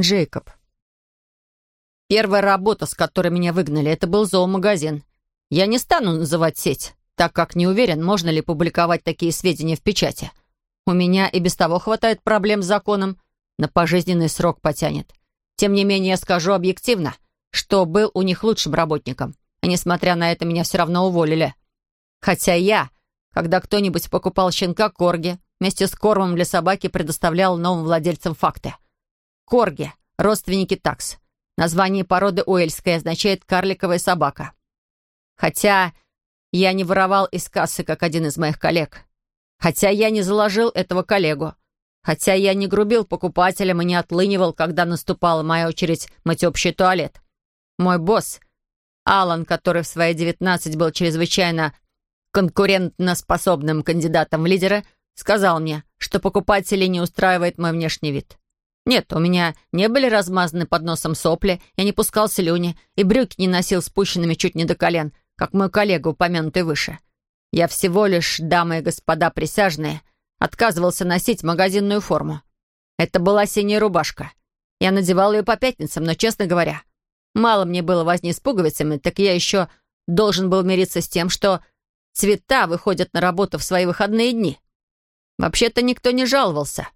Джейкоб. Первая работа, с которой меня выгнали, это был зоомагазин. Я не стану называть сеть, так как не уверен, можно ли публиковать такие сведения в печати. У меня и без того хватает проблем с законом, на пожизненный срок потянет. Тем не менее, я скажу объективно, что был у них лучшим работником, а несмотря на это, меня все равно уволили. Хотя я, когда кто-нибудь покупал щенка Корги, вместе с кормом для собаки предоставлял новым владельцам факты. Корги — родственники такс — Название породы уэльская означает «карликовая собака». Хотя я не воровал из кассы, как один из моих коллег. Хотя я не заложил этого коллегу. Хотя я не грубил покупателям и не отлынивал, когда наступала моя очередь мыть общий туалет. Мой босс, Алан, который в свои 19 был чрезвычайно конкурентноспособным кандидатом в лидера, сказал мне, что покупателей не устраивает мой внешний вид. Нет, у меня не были размазаны под носом сопли, я не пускал слюни и брюки не носил спущенными чуть не до колен, как мой коллега, упомянутый выше. Я всего лишь, дамы и господа присяжные, отказывался носить магазинную форму. Это была синяя рубашка. Я надевал ее по пятницам, но, честно говоря, мало мне было возни с пуговицами, так я еще должен был мириться с тем, что цвета выходят на работу в свои выходные дни. Вообще-то никто не жаловался.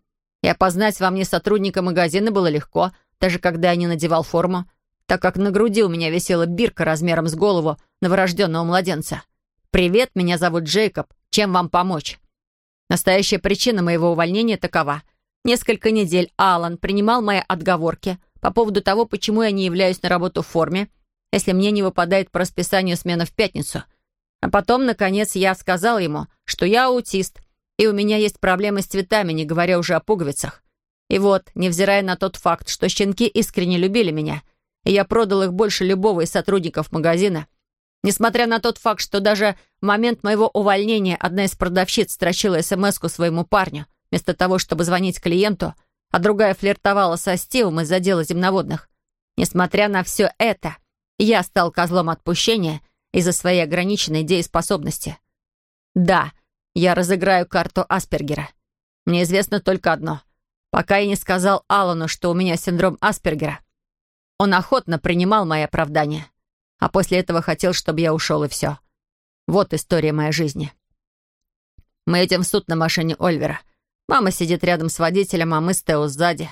И опознать во мне сотрудника магазина было легко, даже когда я не надевал форму, так как на груди у меня висела бирка размером с голову новорожденного младенца. «Привет, меня зовут Джейкоб. Чем вам помочь?» Настоящая причина моего увольнения такова. Несколько недель Алан принимал мои отговорки по поводу того, почему я не являюсь на работу в форме, если мне не выпадает по расписанию смена в пятницу. А потом, наконец, я сказал ему, что я аутист — и у меня есть проблемы с цветами, не говоря уже о пуговицах. И вот, невзирая на тот факт, что щенки искренне любили меня, и я продал их больше любого из сотрудников магазина, несмотря на тот факт, что даже в момент моего увольнения одна из продавщиц строчила смс своему парню, вместо того, чтобы звонить клиенту, а другая флиртовала со Стивом из-за дела земноводных. Несмотря на все это, я стал козлом отпущения из-за своей ограниченной дееспособности. Да, я разыграю карту Аспергера. Мне известно только одно. Пока я не сказал Аллану, что у меня синдром Аспергера, он охотно принимал мои оправдания, а после этого хотел, чтобы я ушел, и все. Вот история моей жизни. Мы едем в суд на машине Ольвера. Мама сидит рядом с водителем, а мы с Тео сзади.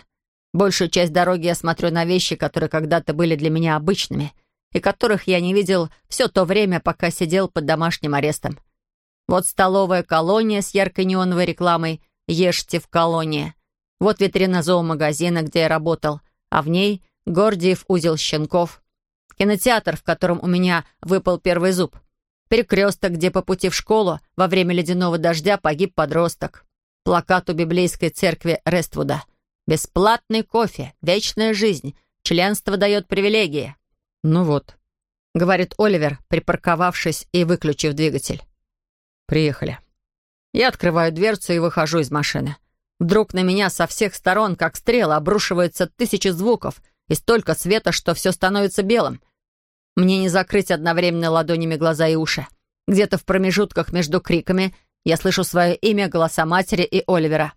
Большую часть дороги я смотрю на вещи, которые когда-то были для меня обычными, и которых я не видел все то время, пока сидел под домашним арестом. Вот столовая колония с яркой неоновой рекламой «Ешьте в колонии». Вот витрина зоомагазина, где я работал, а в ней Гордиев узел щенков. Кинотеатр, в котором у меня выпал первый зуб. Перекресток, где по пути в школу во время ледяного дождя погиб подросток. Плакат у библейской церкви Рествуда. «Бесплатный кофе, вечная жизнь, членство дает привилегии». «Ну вот», — говорит Оливер, припарковавшись и выключив двигатель. «Приехали». Я открываю дверцу и выхожу из машины. Вдруг на меня со всех сторон, как стрела, обрушиваются тысячи звуков и столько света, что все становится белым. Мне не закрыть одновременно ладонями глаза и уши. Где-то в промежутках между криками я слышу свое имя, голоса матери и Оливера.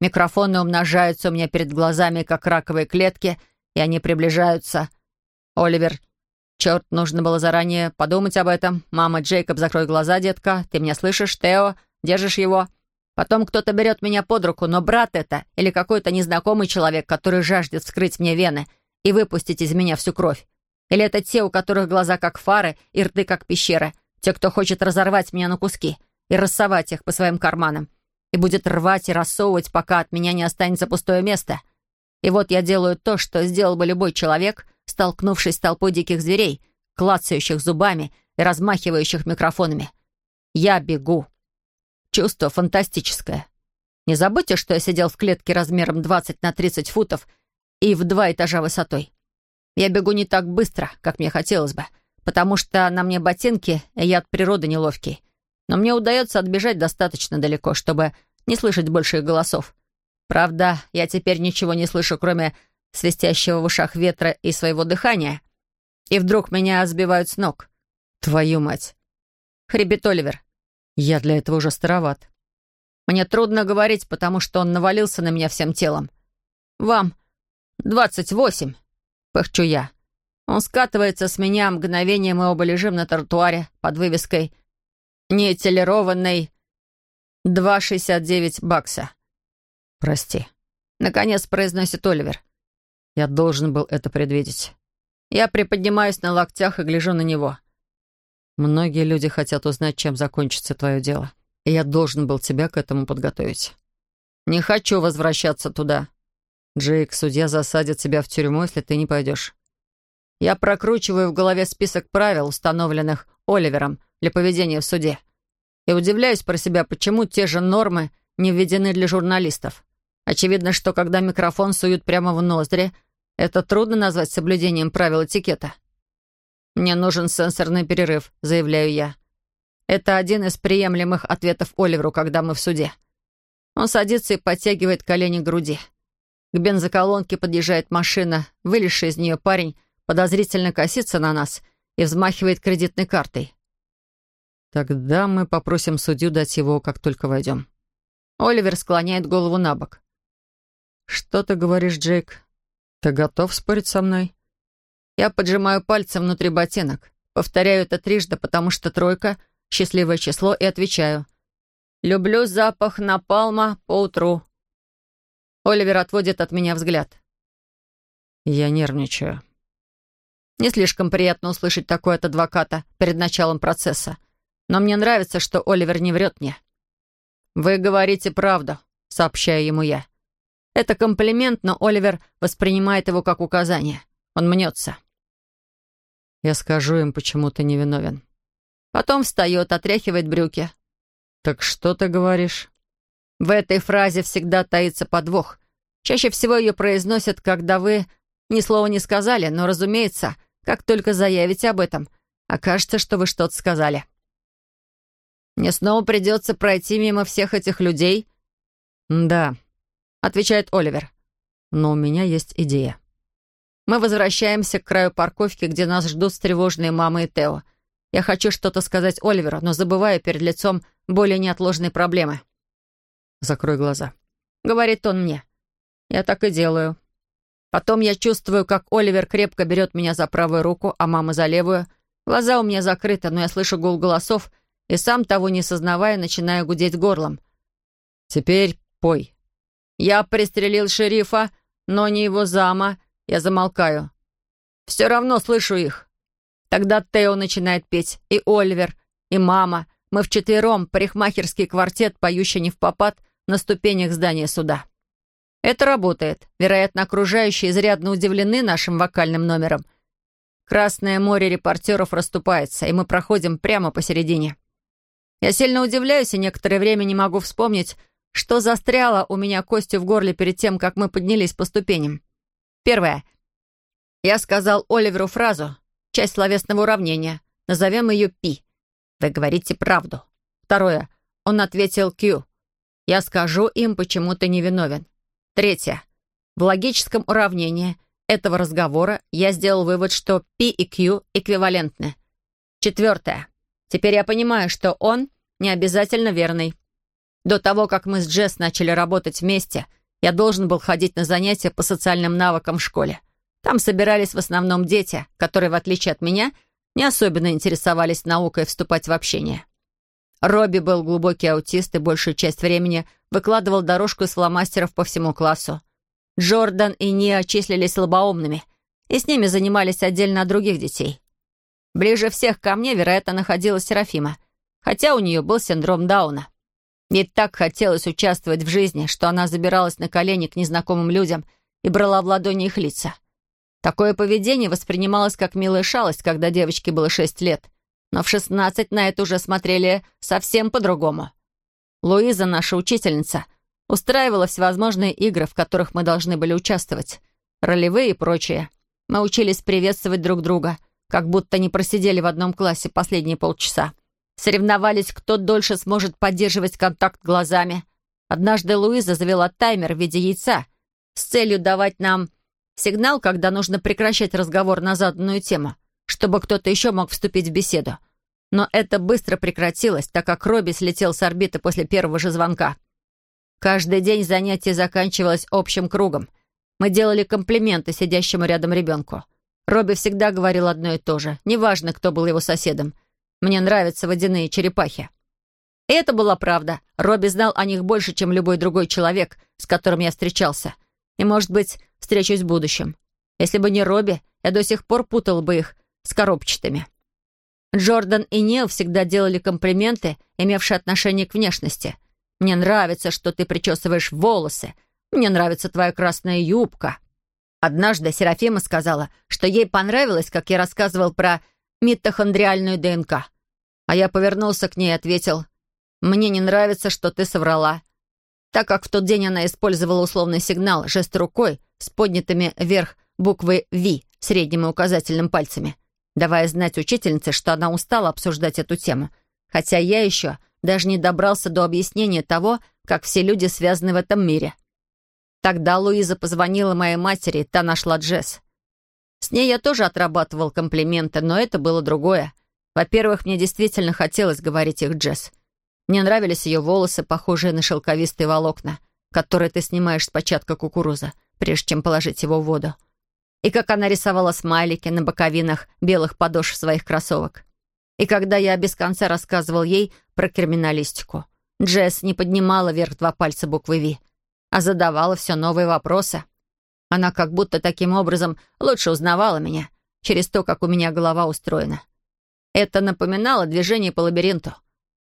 Микрофоны умножаются у меня перед глазами, как раковые клетки, и они приближаются. Оливер Черт, нужно было заранее подумать об этом. Мама, Джейкоб, закрой глаза, детка. Ты меня слышишь, Тео? Держишь его? Потом кто-то берет меня под руку, но брат это или какой-то незнакомый человек, который жаждет вскрыть мне вены и выпустить из меня всю кровь. Или это те, у которых глаза как фары и рты как пещеры, те, кто хочет разорвать меня на куски и рассовать их по своим карманам, и будет рвать и рассовывать, пока от меня не останется пустое место. И вот я делаю то, что сделал бы любой человек, столкнувшись с толпой диких зверей, клацающих зубами и размахивающих микрофонами. Я бегу. Чувство фантастическое. Не забудьте, что я сидел в клетке размером 20 на 30 футов и в два этажа высотой. Я бегу не так быстро, как мне хотелось бы, потому что на мне ботинки, и я от природы неловкий. Но мне удается отбежать достаточно далеко, чтобы не слышать больше голосов. Правда, я теперь ничего не слышу, кроме свистящего в ушах ветра и своего дыхания. И вдруг меня сбивают с ног. Твою мать. Хребет Оливер. Я для этого уже староват. Мне трудно говорить, потому что он навалился на меня всем телом. Вам двадцать восемь!» — пыхчу я. Он скатывается с меня, мгновение мы оба лежим на тротуаре под вывеской «Нетелерованный 2,69 бакса». «Прости», — наконец произносит Оливер. «Я должен был это предвидеть». Я приподнимаюсь на локтях и гляжу на него. «Многие люди хотят узнать, чем закончится твое дело, и я должен был тебя к этому подготовить. Не хочу возвращаться туда. Джейк, судья засадит тебя в тюрьму, если ты не пойдешь. Я прокручиваю в голове список правил, установленных Оливером для поведения в суде. И удивляюсь про себя, почему те же нормы не введены для журналистов. Очевидно, что когда микрофон суют прямо в ноздри, это трудно назвать соблюдением правил этикета. «Мне нужен сенсорный перерыв», — заявляю я. Это один из приемлемых ответов Оливеру, когда мы в суде. Он садится и подтягивает колени к груди. К бензоколонке подъезжает машина, вылезший из нее парень подозрительно косится на нас и взмахивает кредитной картой. Тогда мы попросим судью дать его, как только войдем. Оливер склоняет голову на бок. «Что ты говоришь, Джейк? Ты готов спорить со мной?» Я поджимаю пальцем внутри ботинок. Повторяю это трижды, потому что тройка — счастливое число, и отвечаю. «Люблю запах напалма по утру». Оливер отводит от меня взгляд. Я нервничаю. Не слишком приятно услышать такое от адвоката перед началом процесса. Но мне нравится, что Оливер не врет мне. «Вы говорите правду», — сообщаю ему я. Это комплимент, но Оливер воспринимает его как указание. Он мнется. Я скажу им, почему ты невиновен. Потом встает, отряхивает брюки. «Так что ты говоришь?» В этой фразе всегда таится подвох. Чаще всего ее произносят, когда вы ни слова не сказали, но, разумеется, как только заявите об этом, окажется, что вы что-то сказали. Мне снова придется пройти мимо всех этих людей? Да, отвечает Оливер. Но у меня есть идея. Мы возвращаемся к краю парковки, где нас ждут встревоженные мама и Тео. Я хочу что-то сказать Оливеру, но забываю перед лицом более неотложной проблемы. «Закрой глаза», — говорит он мне. Я так и делаю. Потом я чувствую, как Оливер крепко берет меня за правую руку, а мама за левую. Глаза у меня закрыты, но я слышу гул голосов и сам того не сознавая, начинаю гудеть горлом. «Теперь пой». Я пристрелил шерифа, но не его зама. Я замолкаю. Все равно слышу их. Тогда Тео начинает петь, и Оливер, и мама. Мы вчетвером, парикмахерский квартет, поющий не в попад, на ступенях здания суда. Это работает. Вероятно, окружающие изрядно удивлены нашим вокальным номером. Красное море репортеров расступается, и мы проходим прямо посередине. Я сильно удивляюсь и некоторое время не могу вспомнить, что застряло у меня костью в горле перед тем, как мы поднялись по ступеням. Первое. Я сказал Оливеру фразу, часть словесного уравнения. Назовем ее «пи». Вы говорите правду. Второе. Он ответил «Q». Я скажу им, почему ты невиновен. Третье. В логическом уравнении этого разговора я сделал вывод, что P и Q эквивалентны. Четвертое. Теперь я понимаю, что он не обязательно верный. До того, как мы с Джесс начали работать вместе, я должен был ходить на занятия по социальным навыкам в школе. Там собирались в основном дети, которые, в отличие от меня, не особенно интересовались наукой вступать в общение. Робби был глубокий аутист и большую часть времени выкладывал дорожку из фломастеров по всему классу. Джордан и Ниа числились слабоумными, и с ними занимались отдельно от других детей. Ближе всех ко мне, вероятно, находилась Серафима, хотя у нее был синдром Дауна. Ей так хотелось участвовать в жизни, что она забиралась на колени к незнакомым людям и брала в ладони их лица. Такое поведение воспринималось как милая шалость, когда девочке было шесть лет — но в шестнадцать на это уже смотрели совсем по-другому. Луиза, наша учительница, устраивала всевозможные игры, в которых мы должны были участвовать. Ролевые и прочее. Мы учились приветствовать друг друга, как будто не просидели в одном классе последние полчаса. Соревновались, кто дольше сможет поддерживать контакт глазами. Однажды Луиза завела таймер в виде яйца с целью давать нам сигнал, когда нужно прекращать разговор на заданную тему чтобы кто-то еще мог вступить в беседу. Но это быстро прекратилось, так как Робби слетел с орбиты после первого же звонка. Каждый день занятие заканчивалось общим кругом. Мы делали комплименты сидящему рядом ребенку. Робби всегда говорил одно и то же. Неважно, кто был его соседом. «Мне нравятся водяные черепахи». Это была правда. Робби знал о них больше, чем любой другой человек, с которым я встречался. И, может быть, встречусь в будущем. Если бы не Робби, я до сих пор путал бы их с коробчатыми. Джордан и Нил всегда делали комплименты, имевшие отношение к внешности. «Мне нравится, что ты причесываешь волосы. Мне нравится твоя красная юбка». Однажды Серафима сказала, что ей понравилось, как я рассказывал про митохондриальную ДНК. А я повернулся к ней и ответил, «Мне не нравится, что ты соврала». Так как в тот день она использовала условный сигнал, жест рукой с поднятыми вверх буквы «Ви» средним и указательным пальцами давая знать учительнице, что она устала обсуждать эту тему, хотя я еще даже не добрался до объяснения того, как все люди связаны в этом мире. Тогда Луиза позвонила моей матери, та нашла Джесс. С ней я тоже отрабатывал комплименты, но это было другое. Во-первых, мне действительно хотелось говорить их Джесс. Мне нравились ее волосы, похожие на шелковистые волокна, которые ты снимаешь с початка кукуруза, прежде чем положить его в воду и как она рисовала смайлики на боковинах белых подошв своих кроссовок. И когда я без конца рассказывал ей про криминалистику, Джесс не поднимала вверх два пальца буквы «Ви», а задавала все новые вопросы. Она как будто таким образом лучше узнавала меня через то, как у меня голова устроена. Это напоминало движение по лабиринту.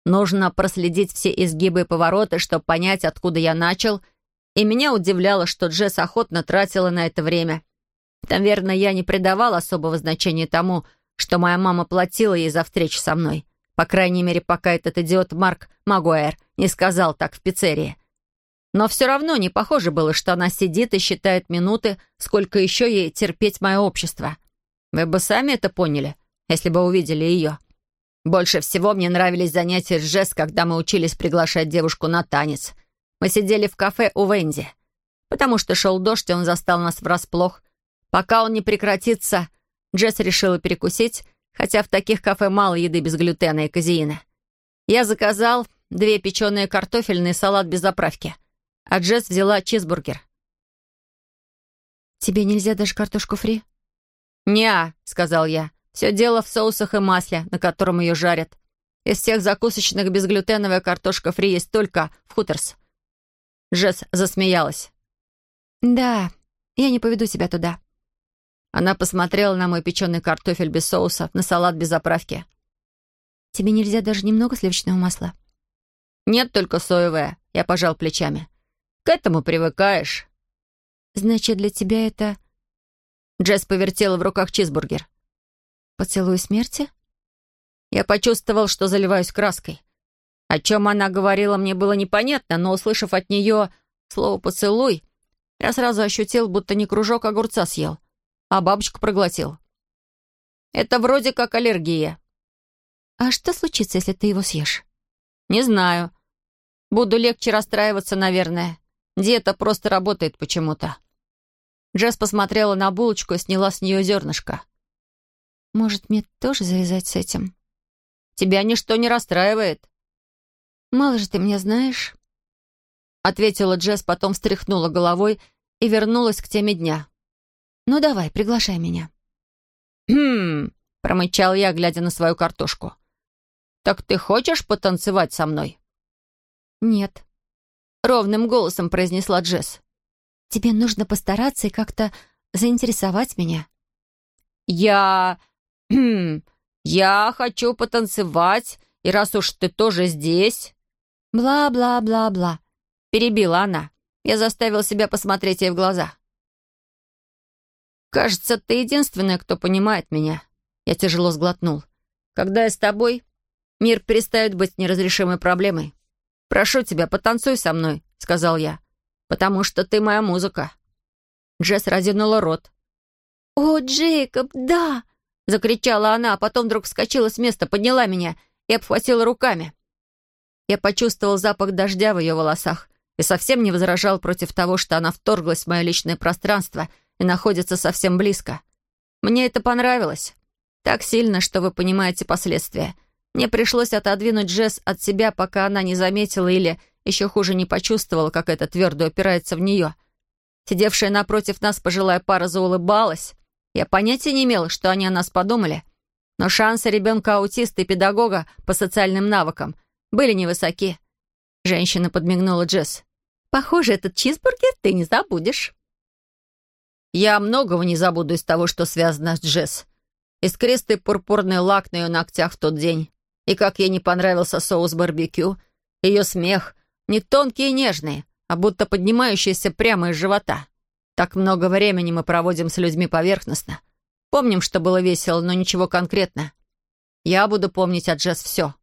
Нужно проследить все изгибы и повороты, чтобы понять, откуда я начал, и меня удивляло, что Джесс охотно тратила на это время — Наверное, я не придавал особого значения тому, что моя мама платила ей за встречу со мной. По крайней мере, пока этот идиот Марк Магуайр не сказал так в пиццерии. Но все равно не похоже было, что она сидит и считает минуты, сколько еще ей терпеть мое общество. Вы бы сами это поняли, если бы увидели ее. Больше всего мне нравились занятия с Джесс, когда мы учились приглашать девушку на танец. Мы сидели в кафе у Венди. Потому что шел дождь, и он застал нас врасплох, Пока он не прекратится, Джесс решила перекусить, хотя в таких кафе мало еды без глютена и казеина. Я заказал две печеные картофельные салат без заправки, а Джесс взяла чизбургер. «Тебе нельзя даже картошку фри?» «Не-а», сказал я. «Все дело в соусах и масле, на котором ее жарят. Из всех закусочных безглютеновая картошка фри есть только в Хутерс». Джесс засмеялась. «Да, я не поведу тебя туда. Она посмотрела на мой печеный картофель без соуса, на салат без заправки. «Тебе нельзя даже немного сливочного масла?» «Нет, только соевое», — я пожал плечами. «К этому привыкаешь». «Значит, для тебя это...» Джесс повертела в руках чизбургер. «Поцелуй смерти?» Я почувствовал, что заливаюсь краской. О чем она говорила, мне было непонятно, но, услышав от нее слово «поцелуй», я сразу ощутил, будто не кружок огурца съел, а бабочку проглотил. Это вроде как аллергия. А что случится, если ты его съешь? Не знаю. Буду легче расстраиваться, наверное. Диета просто работает почему-то. Джесс посмотрела на булочку и сняла с нее зернышко. Может, мне тоже завязать с этим? Тебя ничто не расстраивает. Мало же ты меня знаешь. Ответила Джесс, потом встряхнула головой и вернулась к теме дня. «Ну давай, приглашай меня». «Хм...» — промычал я, глядя на свою картошку. «Так ты хочешь потанцевать со мной?» «Нет», — ровным голосом произнесла Джесс. «Тебе нужно постараться и как-то заинтересовать меня». «Я... Хм... Я хочу потанцевать, и раз уж ты тоже здесь...» «Бла-бла-бла-бла», — перебила она. Я заставил себя посмотреть ей в глаза. «Кажется, ты единственная, кто понимает меня». Я тяжело сглотнул. «Когда я с тобой, мир перестает быть неразрешимой проблемой. Прошу тебя, потанцуй со мной», — сказал я, «потому что ты моя музыка». Джесс разинула рот. «О, Джейкоб, да!» — закричала она, а потом вдруг вскочила с места, подняла меня и обхватила руками. Я почувствовал запах дождя в ее волосах и совсем не возражал против того, что она вторглась в мое личное пространство — и находится совсем близко. Мне это понравилось. Так сильно, что вы понимаете последствия. Мне пришлось отодвинуть Джесс от себя, пока она не заметила или, еще хуже, не почувствовала, как это твердо упирается в нее. Сидевшая напротив нас пожилая пара заулыбалась. Я понятия не имела, что они о нас подумали. Но шансы ребенка-аутиста и педагога по социальным навыкам были невысоки. Женщина подмигнула Джесс. «Похоже, этот чизбургер ты не забудешь». Я многого не забуду из того, что связано с Джесс. Искристый пурпурный лак на ее ногтях в тот день. И как ей не понравился соус барбекю. Ее смех. Не тонкий и нежный, а будто поднимающийся прямо из живота. Так много времени мы проводим с людьми поверхностно. Помним, что было весело, но ничего конкретно. Я буду помнить о Джесс все.